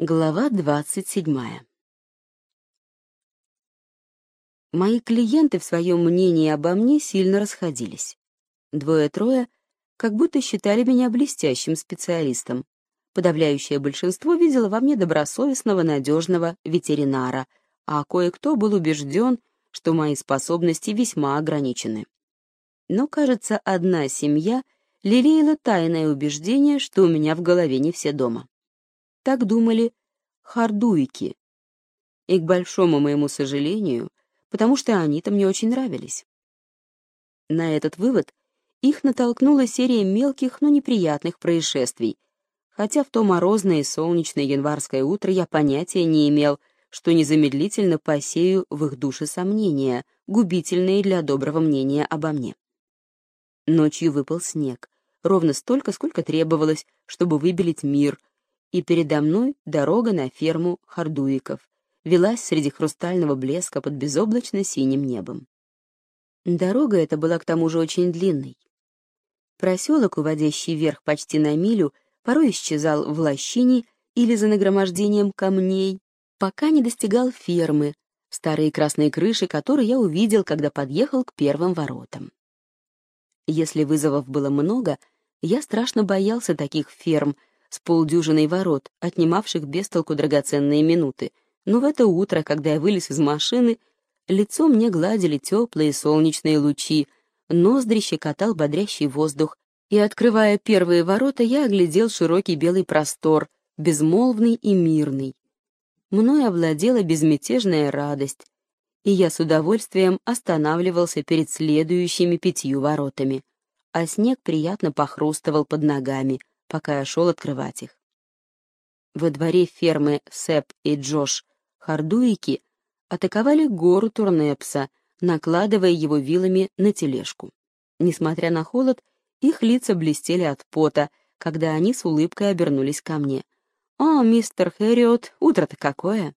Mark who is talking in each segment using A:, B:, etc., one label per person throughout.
A: Глава двадцать седьмая. Мои клиенты в своем мнении обо мне сильно расходились. Двое-трое как будто считали меня блестящим специалистом. Подавляющее большинство видело во мне добросовестного, надежного ветеринара, а кое-кто был убежден, что мои способности весьма ограничены. Но, кажется, одна семья лелеяла тайное убеждение, что у меня в голове не все дома. Так думали хардуики. И к большому моему сожалению, потому что они-то мне очень нравились. На этот вывод их натолкнула серия мелких, но неприятных происшествий, хотя в то морозное и солнечное январское утро я понятия не имел, что незамедлительно посею в их душе сомнения, губительные для доброго мнения обо мне. Ночью выпал снег, ровно столько, сколько требовалось, чтобы выбелить мир, и передо мной дорога на ферму Хардуиков велась среди хрустального блеска под безоблачно-синим небом. Дорога эта была к тому же очень длинной. Проселок, уводящий вверх почти на милю, порой исчезал в лощине или за нагромождением камней, пока не достигал фермы, старые красные крыши, которые я увидел, когда подъехал к первым воротам. Если вызовов было много, я страшно боялся таких ферм — с полдюжиной ворот, отнимавших без толку драгоценные минуты. Но в это утро, когда я вылез из машины, лицо мне гладили теплые солнечные лучи, ноздри щекотал бодрящий воздух, и, открывая первые ворота, я оглядел широкий белый простор, безмолвный и мирный. Мною овладела безмятежная радость, и я с удовольствием останавливался перед следующими пятью воротами, а снег приятно похрустывал под ногами, пока я шел открывать их. Во дворе фермы Сэп и Джош Хардуики атаковали гору Турнепса, накладывая его вилами на тележку. Несмотря на холод, их лица блестели от пота, когда они с улыбкой обернулись ко мне. «О, мистер Хэриот, утро-то какое!»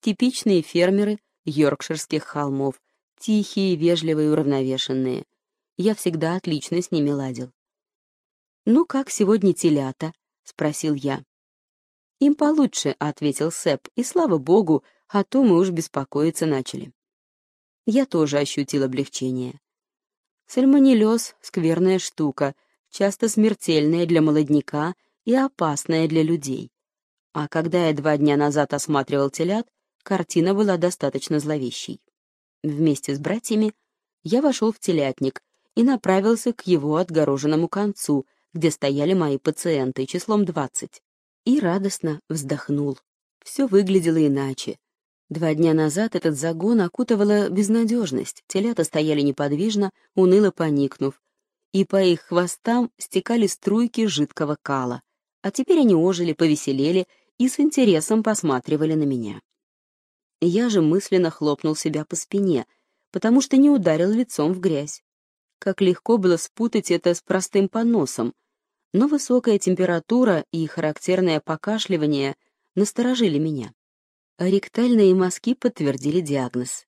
A: Типичные фермеры йоркширских холмов, тихие, вежливые, уравновешенные. Я всегда отлично с ними ладил. «Ну, как сегодня телята?» — спросил я. «Им получше», — ответил Сэп, — «и слава богу, а то мы уж беспокоиться начали». Я тоже ощутил облегчение. Сальмонеллез — скверная штука, часто смертельная для молодняка и опасная для людей. А когда я два дня назад осматривал телят, картина была достаточно зловещей. Вместе с братьями я вошел в телятник и направился к его отгороженному концу, где стояли мои пациенты, числом двадцать, и радостно вздохнул. Все выглядело иначе. Два дня назад этот загон окутывала безнадежность, телята стояли неподвижно, уныло поникнув, и по их хвостам стекали струйки жидкого кала, а теперь они ожили, повеселели и с интересом посматривали на меня. Я же мысленно хлопнул себя по спине, потому что не ударил лицом в грязь. Как легко было спутать это с простым поносом, но высокая температура и характерное покашливание насторожили меня. ректальные мазки подтвердили диагноз.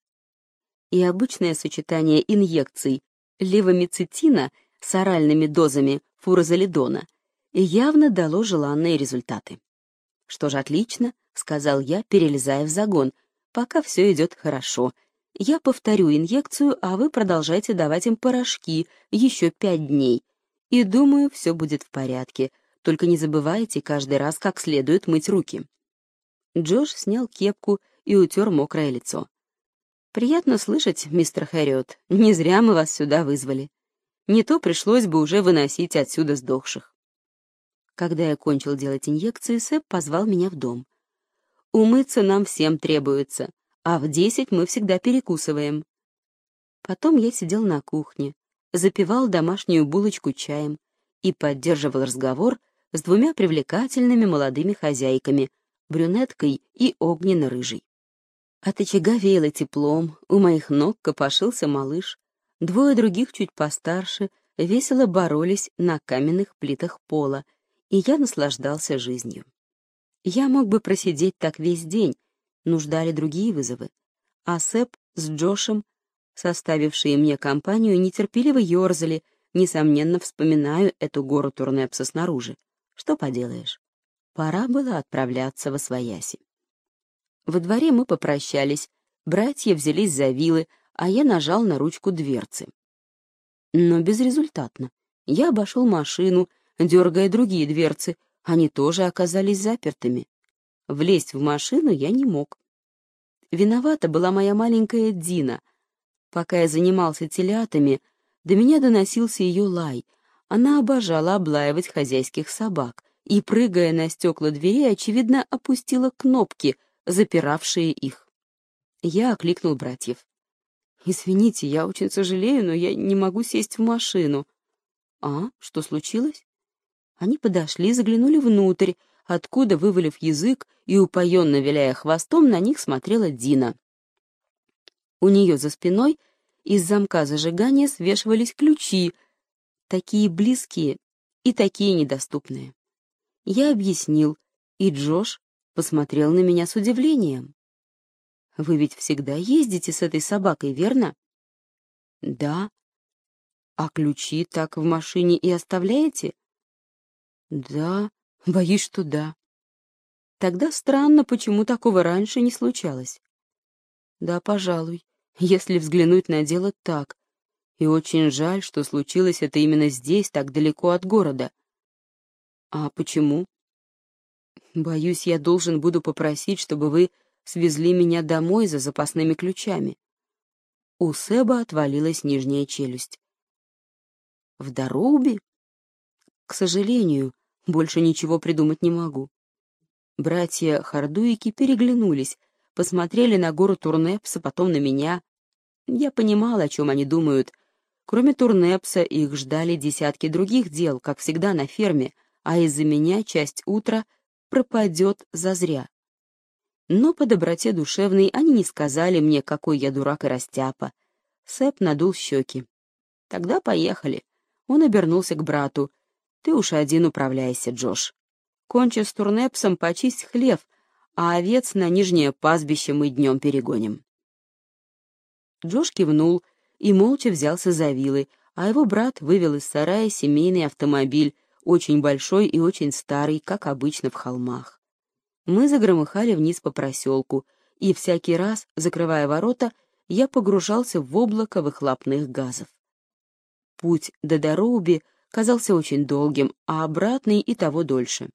A: И обычное сочетание инъекций левомицетина с оральными дозами фурозолидона явно дало желанные результаты. «Что ж, отлично», — сказал я, перелезая в загон, — «пока все идет хорошо. Я повторю инъекцию, а вы продолжайте давать им порошки еще пять дней, и думаю, все будет в порядке. Только не забывайте каждый раз как следует мыть руки. Джош снял кепку и утер мокрое лицо. «Приятно слышать, мистер Хэриот. Не зря мы вас сюда вызвали. Не то пришлось бы уже выносить отсюда сдохших». Когда я кончил делать инъекции, Сэп позвал меня в дом. «Умыться нам всем требуется, а в десять мы всегда перекусываем». Потом я сидел на кухне, запивал домашнюю булочку чаем и поддерживал разговор с двумя привлекательными молодыми хозяйками, брюнеткой и огненно-рыжей. От очага веяло теплом, у моих ног копошился малыш, двое других чуть постарше весело боролись на каменных плитах пола, и я наслаждался жизнью. Я мог бы просидеть так весь день, нуждали другие вызовы, а Сэп с Джошем составившие мне компанию, нетерпеливо ерзали, несомненно, вспоминаю эту гору Турнепса снаружи. Что поделаешь? Пора было отправляться во свояси. Во дворе мы попрощались, братья взялись за вилы, а я нажал на ручку дверцы. Но безрезультатно. Я обошел машину, дергая другие дверцы, они тоже оказались запертыми. Влезть в машину я не мог. Виновата была моя маленькая Дина. Пока я занимался телятами, до меня доносился ее лай. Она обожала облаивать хозяйских собак и, прыгая на стекла дверей, очевидно, опустила кнопки, запиравшие их. Я окликнул братьев. «Извините, я очень сожалею, но я не могу сесть в машину». «А, что случилось?» Они подошли, заглянули внутрь, откуда, вывалив язык и упоенно виляя хвостом, на них смотрела Дина. У нее за спиной из замка зажигания свешивались ключи, такие близкие и такие недоступные. Я объяснил, и Джош посмотрел на меня с удивлением. «Вы ведь всегда ездите с этой собакой, верно?» «Да». «А ключи так в машине и оставляете?» «Да, боюсь, что да». «Тогда странно, почему такого раньше не случалось». «Да, пожалуй, если взглянуть на дело так. И очень жаль, что случилось это именно здесь, так далеко от города». «А почему?» «Боюсь, я должен буду попросить, чтобы вы свезли меня домой за запасными ключами». У Себа отвалилась нижняя челюсть. «В Дороуби?» К сожалению, больше ничего придумать не могу. Братья Хардуики переглянулись, посмотрели на гору Турнепса, потом на меня. Я понимал, о чем они думают. Кроме Турнепса, их ждали десятки других дел, как всегда на ферме, а из-за меня часть утра пропадет зазря. Но по доброте душевной они не сказали мне, какой я дурак и растяпа. Сэп надул щеки. Тогда поехали. Он обернулся к брату. Ты уж один управляйся, Джош. Кончи с турнепсом, почисть хлев, а овец на нижнее пастбище мы днем перегоним. Джош кивнул и молча взялся за вилы, а его брат вывел из сарая семейный автомобиль, очень большой и очень старый, как обычно в холмах. Мы загромыхали вниз по проселку, и всякий раз, закрывая ворота, я погружался в облако выхлопных газов. Путь до Дороуби — казался очень долгим, а обратный и того дольше.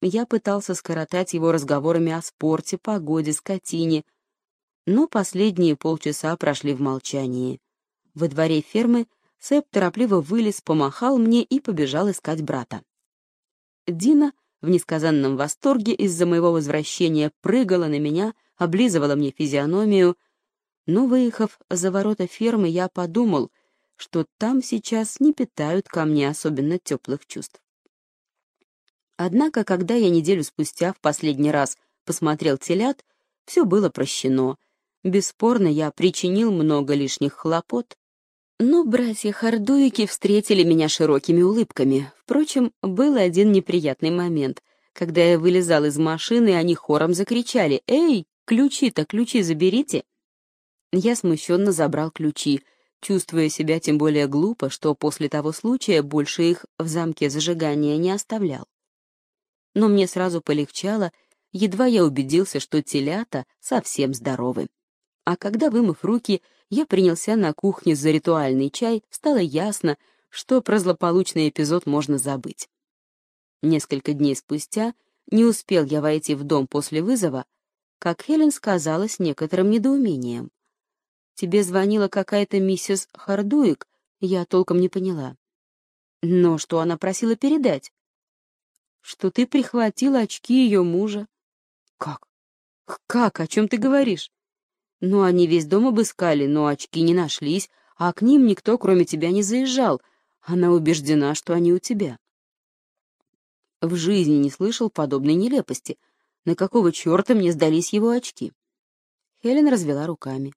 A: Я пытался скоротать его разговорами о спорте, погоде, скотине, но последние полчаса прошли в молчании. Во дворе фермы Сэп торопливо вылез, помахал мне и побежал искать брата. Дина в несказанном восторге из-за моего возвращения прыгала на меня, облизывала мне физиономию, но, выехав за ворота фермы, я подумал — что там сейчас не питают ко мне особенно теплых чувств. Однако, когда я неделю спустя в последний раз посмотрел телят, все было прощено. Бесспорно, я причинил много лишних хлопот. Но братья Хардуики встретили меня широкими улыбками. Впрочем, был один неприятный момент. Когда я вылезал из машины, они хором закричали «Эй, ключи-то, ключи заберите!» Я смущенно забрал ключи — чувствуя себя тем более глупо, что после того случая больше их в замке зажигания не оставлял. Но мне сразу полегчало, едва я убедился, что телята совсем здоровы. А когда, вымыв руки, я принялся на кухне за ритуальный чай, стало ясно, что про злополучный эпизод можно забыть. Несколько дней спустя не успел я войти в дом после вызова, как Хелен сказала с некоторым недоумением. Тебе звонила какая-то миссис Хардуик, я толком не поняла. Но что она просила передать? Что ты прихватила очки ее мужа. Как? Как? О чем ты говоришь? Ну, они весь дом обыскали, но очки не нашлись, а к ним никто, кроме тебя, не заезжал. Она убеждена, что они у тебя. В жизни не слышал подобной нелепости. На какого черта мне сдались его очки? Хелен развела руками.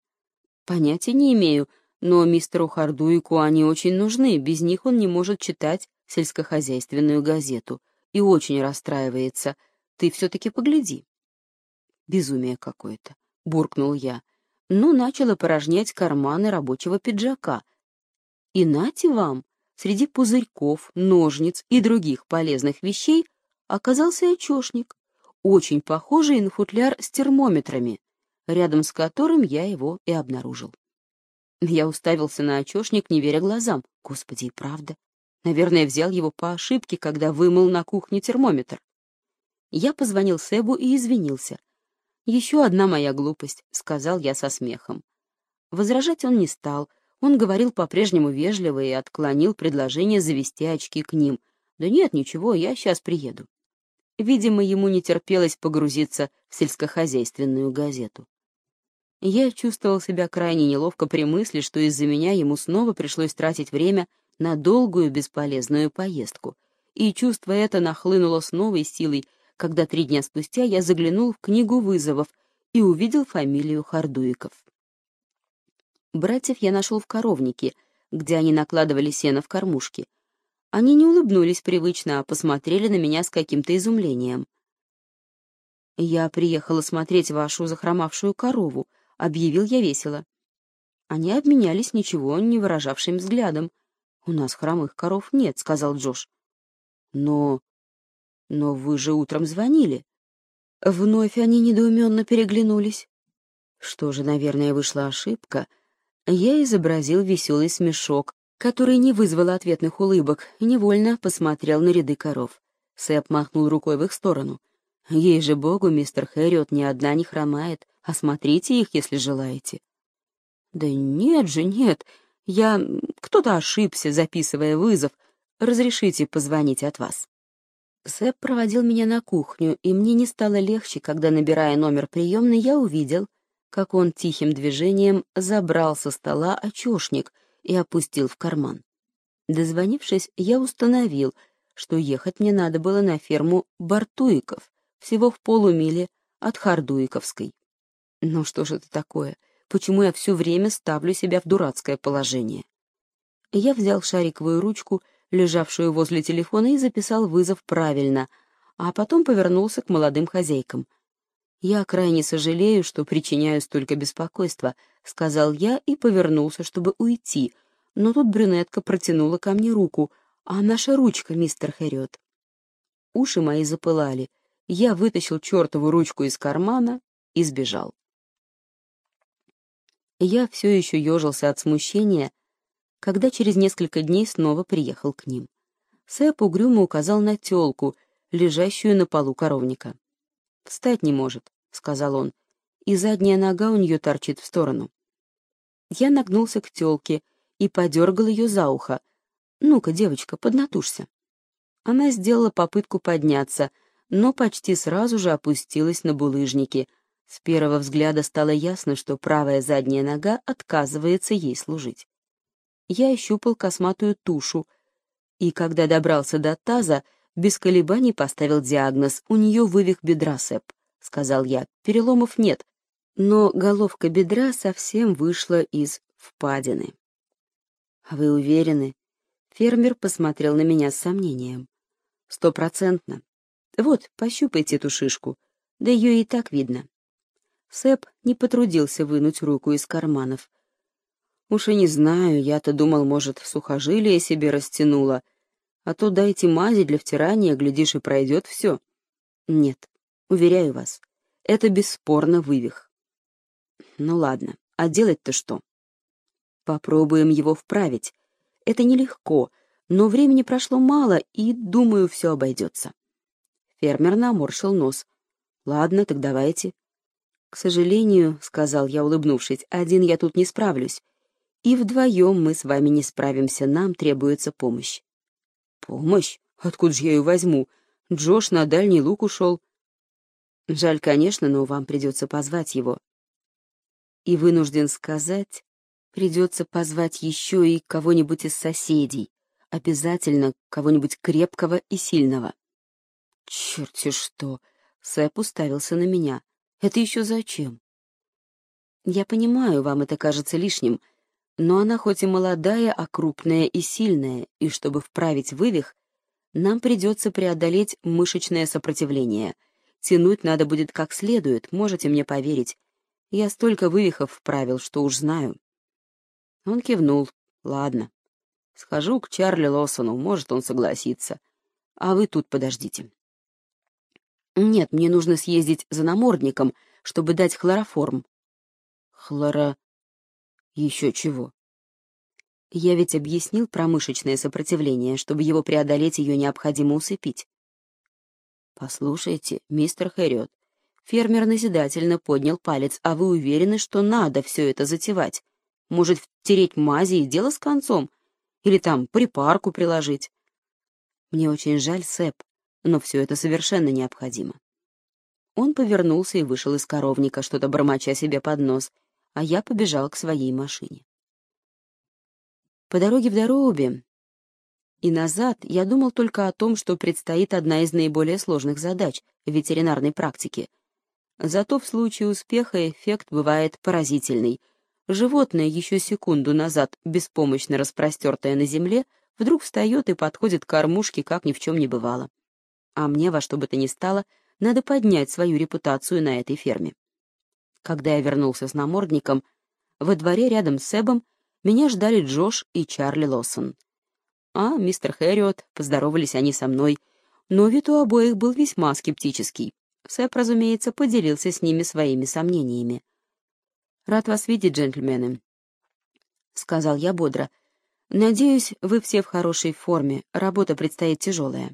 A: Понятия не имею, но мистеру Хардуику они очень нужны, без них он не может читать сельскохозяйственную газету и очень расстраивается. Ты все-таки погляди. Безумие какое-то, буркнул я. Ну, начала порожнять карманы рабочего пиджака. И нате вам, среди пузырьков, ножниц и других полезных вещей оказался очешник, очень похожий на футляр с термометрами, рядом с которым я его и обнаружил. Я уставился на очешник, не веря глазам. Господи, и правда. Наверное, взял его по ошибке, когда вымыл на кухне термометр. Я позвонил Себу и извинился. «Еще одна моя глупость», — сказал я со смехом. Возражать он не стал. Он говорил по-прежнему вежливо и отклонил предложение завести очки к ним. «Да нет, ничего, я сейчас приеду». Видимо, ему не терпелось погрузиться в сельскохозяйственную газету. Я чувствовал себя крайне неловко при мысли, что из-за меня ему снова пришлось тратить время на долгую бесполезную поездку. И чувство это нахлынуло с новой силой, когда три дня спустя я заглянул в книгу вызовов и увидел фамилию Хардуиков. Братьев я нашел в коровнике, где они накладывали сено в кормушки. Они не улыбнулись привычно, а посмотрели на меня с каким-то изумлением. «Я приехала смотреть вашу захромавшую корову», — объявил я весело. Они обменялись ничего не выражавшим взглядом. «У нас хромых коров нет», — сказал Джош. «Но... но вы же утром звонили». Вновь они недоуменно переглянулись. Что же, наверное, вышла ошибка. Я изобразил веселый смешок, который не вызвал ответных улыбок, и невольно посмотрел на ряды коров. Сэп махнул рукой в их сторону. «Ей же богу, мистер Хэриот ни одна не хромает. Осмотрите их, если желаете». «Да нет же, нет. Я... Кто-то ошибся, записывая вызов. Разрешите позвонить от вас». Сэп проводил меня на кухню, и мне не стало легче, когда, набирая номер приемной, я увидел, как он тихим движением забрал со стола очешник и опустил в карман. Дозвонившись, я установил, что ехать мне надо было на ферму Бартуиков, всего в полумиле от Хардуиковской. Ну что же это такое? Почему я все время ставлю себя в дурацкое положение? Я взял шариковую ручку, лежавшую возле телефона, и записал вызов правильно, а потом повернулся к молодым хозяйкам. «Я крайне сожалею, что причиняю столько беспокойства», — сказал я и повернулся, чтобы уйти, но тут брюнетка протянула ко мне руку. «А наша ручка, мистер Хэрриот?» Уши мои запылали. Я вытащил чертову ручку из кармана и сбежал. Я все еще ежился от смущения, когда через несколько дней снова приехал к ним. Сэп угрюмо указал на телку, лежащую на полу коровника. «Встать не может», — сказал он, и задняя нога у нее торчит в сторону. Я нагнулся к телке и подергал ее за ухо. «Ну-ка, девочка, поднатужься». Она сделала попытку подняться, но почти сразу же опустилась на булыжники, с первого взгляда стало ясно, что правая задняя нога отказывается ей служить. Я ощупал косматую тушу, и когда добрался до таза, без колебаний поставил диагноз «У нее вывих бедра, Сэп», — сказал я. «Переломов нет, но головка бедра совсем вышла из впадины». «А вы уверены?» Фермер посмотрел на меня с сомнением. «Стопроцентно. Вот, пощупайте эту шишку, да ее и так видно». Сэп не потрудился вынуть руку из карманов. Уж и не знаю, я-то думал, может, сухожилие себе растянуло, а то дайте мази для втирания, глядишь, и пройдет все. Нет, уверяю вас, это бесспорно вывих. Ну ладно, а делать-то что? Попробуем его вправить. Это нелегко, но времени прошло мало, и, думаю, все обойдется. Фермер наморщил нос. Ладно, так давайте. «К сожалению», — сказал я, улыбнувшись, — «один я тут не справлюсь. И вдвоем мы с вами не справимся, нам требуется помощь». «Помощь? Откуда же я ее возьму? Джош на дальний луг ушел». «Жаль, конечно, но вам придется позвать его». И вынужден сказать, придется позвать еще и кого-нибудь из соседей, обязательно кого-нибудь крепкого и сильного. «Черт-те что!» — Сэп уставился на меня. Это еще зачем? Я понимаю, вам это кажется лишним, но она хоть и молодая, а крупная и сильная, и чтобы вправить вывих, нам придется преодолеть мышечное сопротивление. Тянуть надо будет как следует, можете мне поверить. Я столько вывихов вправил, что уж знаю. Он кивнул. Ладно. Схожу к Чарли Лосону, может, он согласится. А вы тут подождите. Нет, мне нужно съездить за намордником, чтобы дать хлороформ. Хлора... Еще чего? Я ведь объяснил про мышечное сопротивление, чтобы его преодолеть, ее необходимо усыпить. Послушайте, мистер Хэриот, фермер назидательно поднял палец, а вы уверены, что надо все это затевать? Может, втереть мази и дело с концом? Или там припарку приложить? Мне очень жаль, Сэп, но все это совершенно необходимо. Он повернулся и вышел из коровника, что-то бормоча себе под нос, а я побежал к своей машине. По дороге в Доробе и назад я думал только о том, что предстоит одна из наиболее сложных задач в ветеринарной практике. Зато в случае успеха эффект бывает поразительный. Животное, еще секунду назад беспомощно распростертое на земле, вдруг встает и подходит к кормушке, как ни в чем не бывало. А мне во что бы то ни стало, надо поднять свою репутацию на этой ферме. Когда я вернулся с намордником, во дворе рядом с Эбом меня ждали Джош и Чарли Лоссон. А, мистер Хэриот, поздоровались они со мной, но вид у обоих был весьма скептический. Сэп, разумеется, поделился с ними своими сомнениями. «Рад вас видеть, джентльмены», — сказал я бодро. «Надеюсь, вы все в хорошей форме, работа предстоит тяжелая».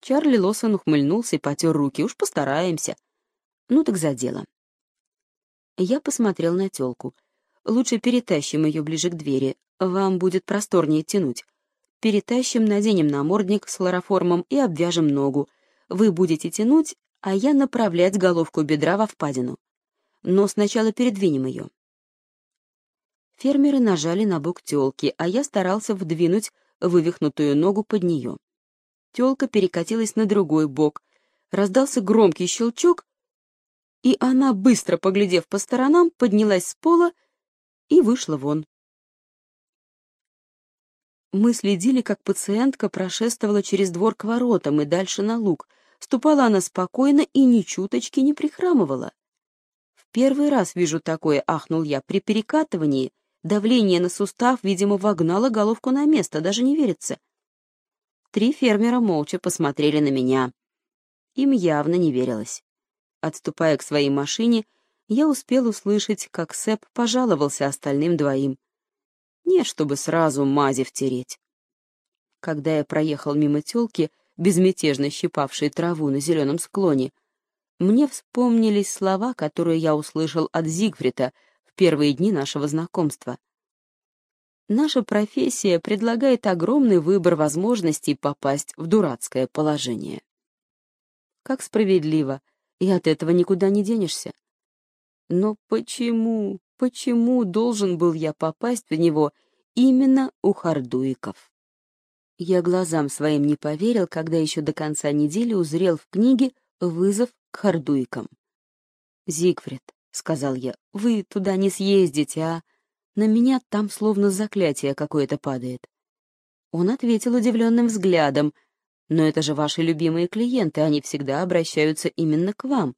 A: Чарли Лоссон ухмыльнулся и потер руки. «Уж постараемся». «Ну так за дело». Я посмотрел на тёлку — Лучше перетащим ее ближе к двери, вам будет просторнее тянуть. Перетащим, наденем намордник с хлороформом и обвяжем ногу. Вы будете тянуть, а я направлять головку бедра во впадину. Но сначала передвинем ее. Фермеры нажали на бок тёлки, а я старался вдвинуть вывихнутую ногу под нее. Тёлка перекатилась на другой бок. Раздался громкий щелчок, и она, быстро поглядев по сторонам, поднялась с пола и вышла вон. Мы следили, как пациентка прошествовала через двор к воротам и дальше на луг. Ступала она спокойно и ни чуточки не прихрамывала. В первый раз вижу такое, ахнул я, при перекатывании давление на сустав, видимо, вогнало головку на место, даже не верится. Три фермера молча посмотрели на меня. Им явно не верилось. Отступая к своей машине, я успел услышать, как Сэп пожаловался остальным двоим. Не, чтобы сразу мази втереть. Когда я проехал мимо тёлки, безмятежно щипавшей траву на зеленом склоне, мне вспомнились слова, которые я услышал от Зигфрида в первые дни нашего знакомства. Наша профессия предлагает огромный выбор возможностей попасть в дурацкое положение. Как справедливо, и от этого никуда не денешься. Но почему, почему должен был я попасть в него именно у хардуиков? Я глазам своим не поверил, когда еще до конца недели узрел в книге вызов к хардуикам. «Зигфрид», — сказал я, — «вы туда не съездите, а...» На меня там словно заклятие какое-то падает. Он ответил удивленным взглядом. «Но это же ваши любимые клиенты, они всегда обращаются именно к вам.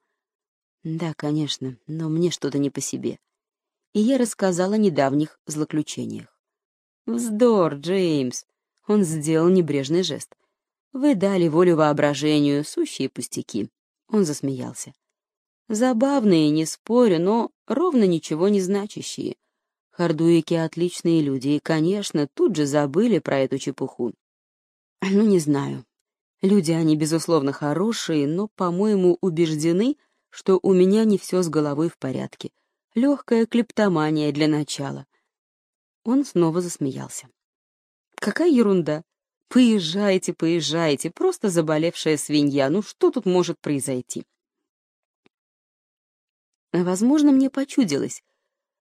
A: Да, конечно, но мне что-то не по себе. И я рассказала о недавних злоключениях. Вздор, Джеймс. Он сделал небрежный жест. Вы дали волю воображению, сущие пустяки. Он засмеялся. Забавные, не спорю, но ровно ничего не значащие. Хардуики — отличные люди, и, конечно, тут же забыли про эту чепуху. Ну, не знаю. Люди они, безусловно, хорошие, но, по-моему, убеждены, что у меня не все с головой в порядке. Легкая клептомания для начала. Он снова засмеялся. Какая ерунда. Поезжайте, поезжайте, просто заболевшая свинья. Ну что тут может произойти? Возможно, мне почудилось.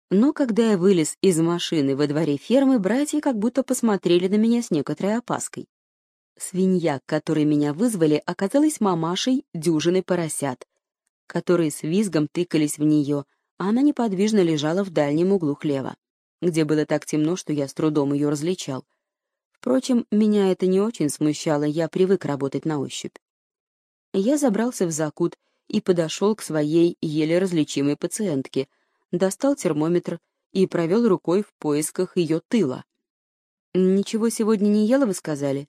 A: Но когда я вылез из машины во дворе фермы, братья как будто посмотрели на меня с некоторой опаской. Свинья, к которой меня вызвали, оказалась мамашей дюжины поросят, которые с визгом тыкались в нее, а она неподвижно лежала в дальнем углу хлева, где было так темно, что я с трудом ее различал. Впрочем, меня это не очень смущало, я привык работать на ощупь. Я забрался в закут и подошел к своей еле различимой пациентке, достал термометр и провел рукой в поисках ее тыла. «Ничего сегодня не ела, вы сказали?»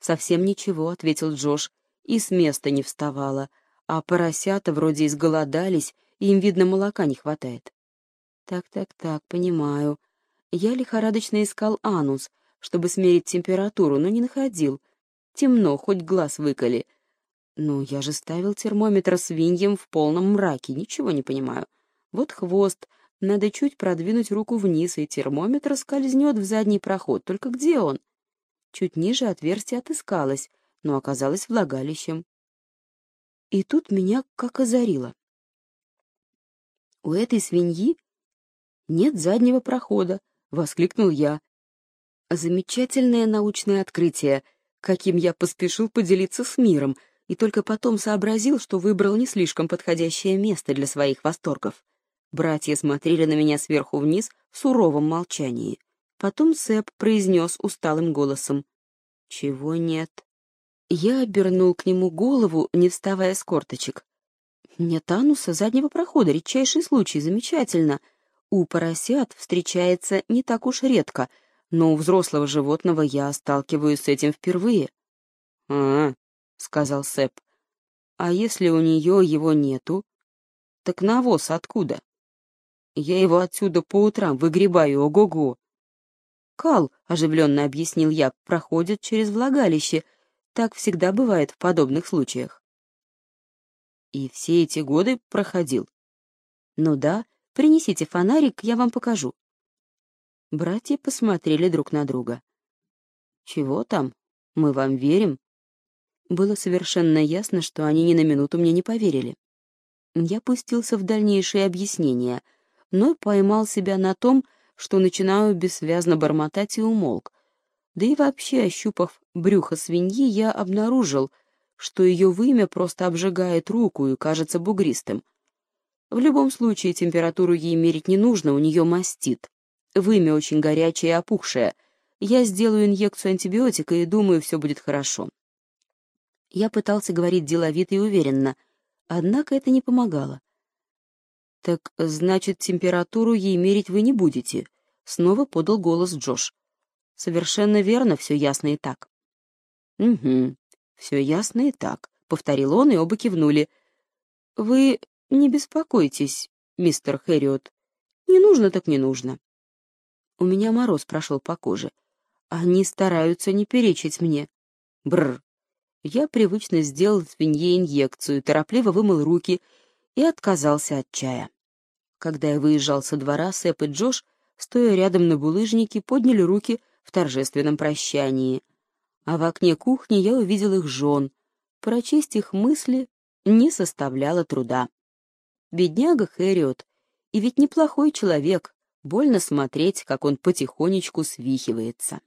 A: «Совсем ничего», — ответил Джош, и с места не вставала, а поросята вроде изголодались, и им, видно, молока не хватает. Так-так-так, понимаю. Я лихорадочно искал анус, чтобы смерить температуру, но не находил. Темно, хоть глаз выколи. Ну, я же ставил термометр свиньям в полном мраке, ничего не понимаю. Вот хвост, надо чуть продвинуть руку вниз, и термометр скользнет в задний проход. Только где он? Чуть ниже отверстие отыскалось, но оказалось влагалищем. И тут меня как озарило. У этой свиньи нет заднего прохода, — воскликнул я. Замечательное научное открытие, каким я поспешил поделиться с миром, и только потом сообразил, что выбрал не слишком подходящее место для своих восторгов. Братья смотрели на меня сверху вниз в суровом молчании. Потом Сэп произнес усталым голосом. «Чего нет?» Я обернул к нему голову, не вставая с корточек. «Нет ануса заднего прохода, редчайший случай, замечательно. У поросят встречается не так уж редко, но у взрослого животного я сталкиваюсь с этим впервые.
B: «А, — сказал Сэп, — а если у нее его нету? Так навоз откуда? Я его отсюда по утрам выгребаю, ого-го.
A: Кал, — оживленно объяснил я, — проходит через влагалище. Так всегда бывает в подобных случаях.
B: И все эти годы проходил?
A: Ну да, — Принесите фонарик, я вам покажу». Братья посмотрели друг на друга.
B: «Чего там? Мы вам верим?»
A: Было совершенно ясно, что они ни на минуту мне не поверили. Я пустился в дальнейшие объяснения, но поймал себя на том, что начинаю бессвязно бормотать и умолк. Да и вообще, ощупав брюхо свиньи, я обнаружил, что ее вымя просто обжигает руку и кажется бугристым — в любом случае температуру ей мерить не нужно, у нее мастит. Вымя очень горячее и опухшее. Я сделаю инъекцию антибиотика и думаю, все будет хорошо. Я пытался говорить деловито и уверенно, однако это не помогало. «Так, значит, температуру ей мерить вы не будете?» — снова подал голос Джош. «Совершенно верно, все ясно и так».
B: «Угу, все ясно и так», — повторил он, и оба кивнули.
A: «Вы «Не беспокойтесь, мистер Хэриот. Не нужно так не нужно». У меня мороз прошел по коже. Они стараются не перечить мне. Бррр. Я привычно сделал свинье инъекцию, торопливо вымыл руки и отказался от чая. Когда я выезжал со двора, Сэп и Джош, стоя рядом на булыжнике, подняли руки в торжественном прощании. А в окне кухни я увидел их жен. Прочесть их мысли не составляло труда. Бедняга Хэриот. И ведь неплохой человек. Больно смотреть, как он потихонечку свихивается.